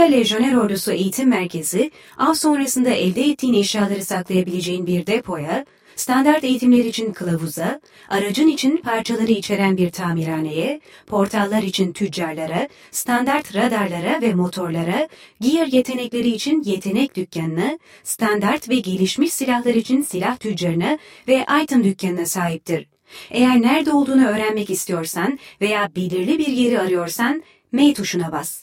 Amerika Lejyoner Ordusu Eğitim Merkezi, av sonrasında elde ettiğin eşyaları saklayabileceğin bir depoya, standart eğitimler için kılavuza, aracın için parçaları içeren bir tamirhaneye, portallar için tüccarlara, standart radarlara ve motorlara, gear yetenekleri için yetenek dükkanına, standart ve gelişmiş silahlar için silah tüccarına ve item dükkanına sahiptir. Eğer nerede olduğunu öğrenmek istiyorsan veya belirli bir yeri arıyorsan, M tuşuna bas.